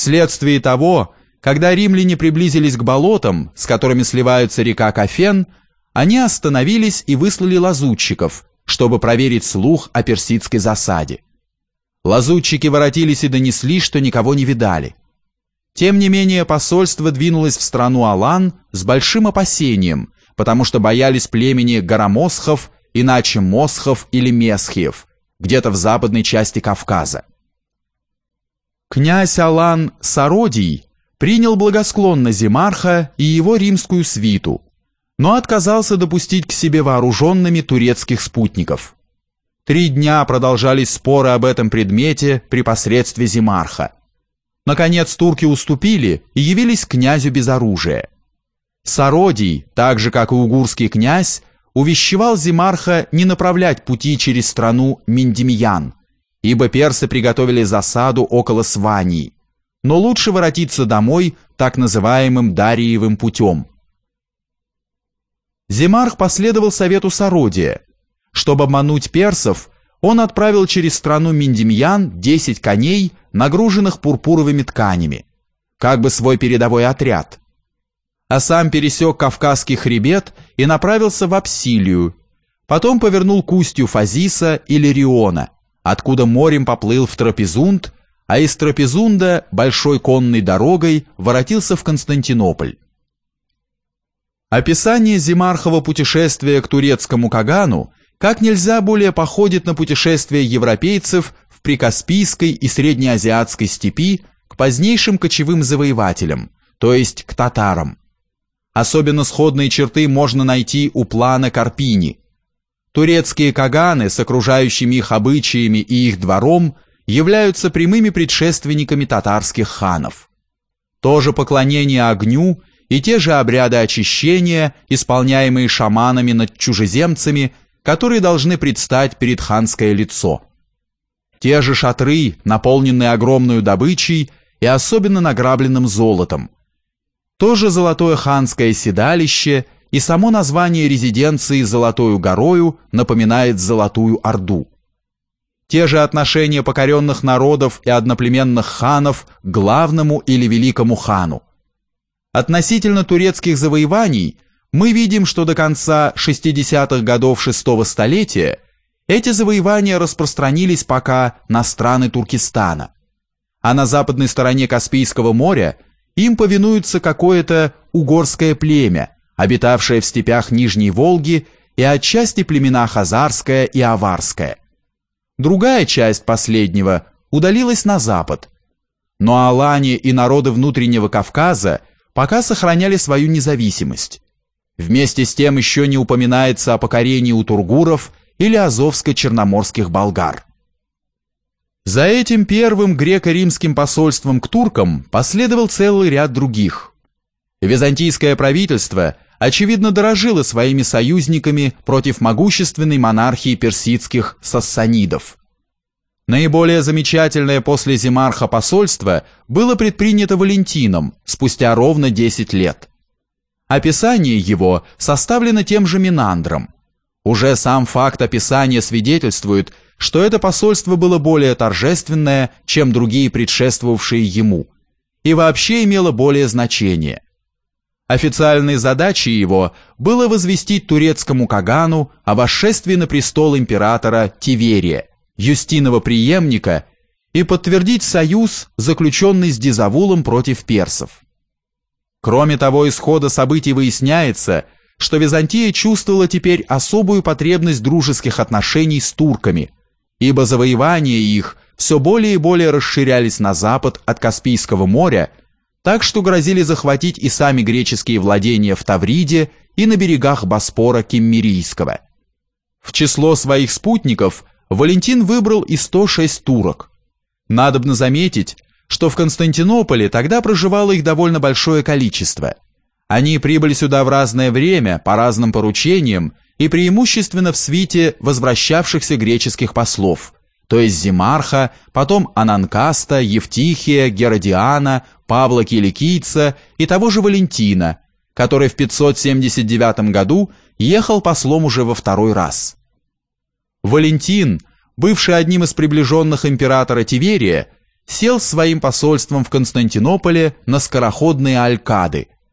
Вследствие того, когда римляне приблизились к болотам, с которыми сливаются река Кафен, они остановились и выслали лазутчиков, чтобы проверить слух о персидской засаде. Лазутчики воротились и донесли, что никого не видали. Тем не менее посольство двинулось в страну Алан с большим опасением, потому что боялись племени Гарамосхов, иначе Мосхов или Месхиев, где-то в западной части Кавказа. Князь Алан Сародий принял благосклонно Зимарха и его римскую свиту, но отказался допустить к себе вооруженными турецких спутников. Три дня продолжались споры об этом предмете при посредстве Зимарха. Наконец турки уступили и явились князю без оружия. Сародий, так же как и угурский князь, увещевал Зимарха не направлять пути через страну Миндемьян, ибо персы приготовили засаду около Свании, но лучше воротиться домой так называемым Дариевым путем. Зимарх последовал совету Сародия. Чтобы обмануть персов, он отправил через страну Миндемьян 10 коней, нагруженных пурпуровыми тканями, как бы свой передовой отряд. А сам пересек Кавказский хребет и направился в Апсилию, потом повернул к устью Фазиса или Риона – откуда морем поплыл в Трапезунд, а из Трапезунда большой конной дорогой воротился в Константинополь. Описание Зимархова путешествия к турецкому Кагану как нельзя более походит на путешествие европейцев в Прикаспийской и Среднеазиатской степи к позднейшим кочевым завоевателям, то есть к татарам. Особенно сходные черты можно найти у плана Карпини, Турецкие каганы с окружающими их обычаями и их двором являются прямыми предшественниками татарских ханов. То же поклонение огню и те же обряды очищения, исполняемые шаманами над чужеземцами, которые должны предстать перед ханское лицо. Те же шатры, наполненные огромной добычей и особенно награбленным золотом. То же золотое ханское седалище – и само название резиденции Золотою горою напоминает Золотую Орду. Те же отношения покоренных народов и одноплеменных ханов к главному или великому хану. Относительно турецких завоеваний мы видим, что до конца 60-х годов шестого столетия эти завоевания распространились пока на страны Туркестана, а на западной стороне Каспийского моря им повинуется какое-то угорское племя, обитавшая в степях Нижней Волги и отчасти племена Хазарская и Аварская. Другая часть последнего удалилась на запад, но Алания и народы внутреннего Кавказа пока сохраняли свою независимость. Вместе с тем еще не упоминается о покорении у тургуров или азовско-черноморских болгар. За этим первым греко-римским посольством к туркам последовал целый ряд других. Византийское правительство – очевидно дорожило своими союзниками против могущественной монархии персидских сассанидов. Наиболее замечательное после Зимарха посольство было предпринято Валентином спустя ровно 10 лет. Описание его составлено тем же Минандром. Уже сам факт описания свидетельствует, что это посольство было более торжественное, чем другие предшествовавшие ему, и вообще имело более значение – Официальной задачей его было возвестить турецкому Кагану о восшествии на престол императора Тиверия, Юстинова преемника, и подтвердить союз, заключенный с Дизавулом против персов. Кроме того, исхода событий выясняется, что Византия чувствовала теперь особую потребность дружеских отношений с турками, ибо завоевания их все более и более расширялись на запад от Каспийского моря так что грозили захватить и сами греческие владения в Тавриде и на берегах Боспора Киммерийского. В число своих спутников Валентин выбрал и 106 турок. Надобно заметить, что в Константинополе тогда проживало их довольно большое количество. Они прибыли сюда в разное время, по разным поручениям, и преимущественно в свите возвращавшихся греческих послов – то есть Зимарха, потом Ананкаста, Евтихия, Геродиана, Павла Киликийца и того же Валентина, который в 579 году ехал послом уже во второй раз. Валентин, бывший одним из приближенных императора Тиверия, сел своим посольством в Константинополе на скороходные Алькады –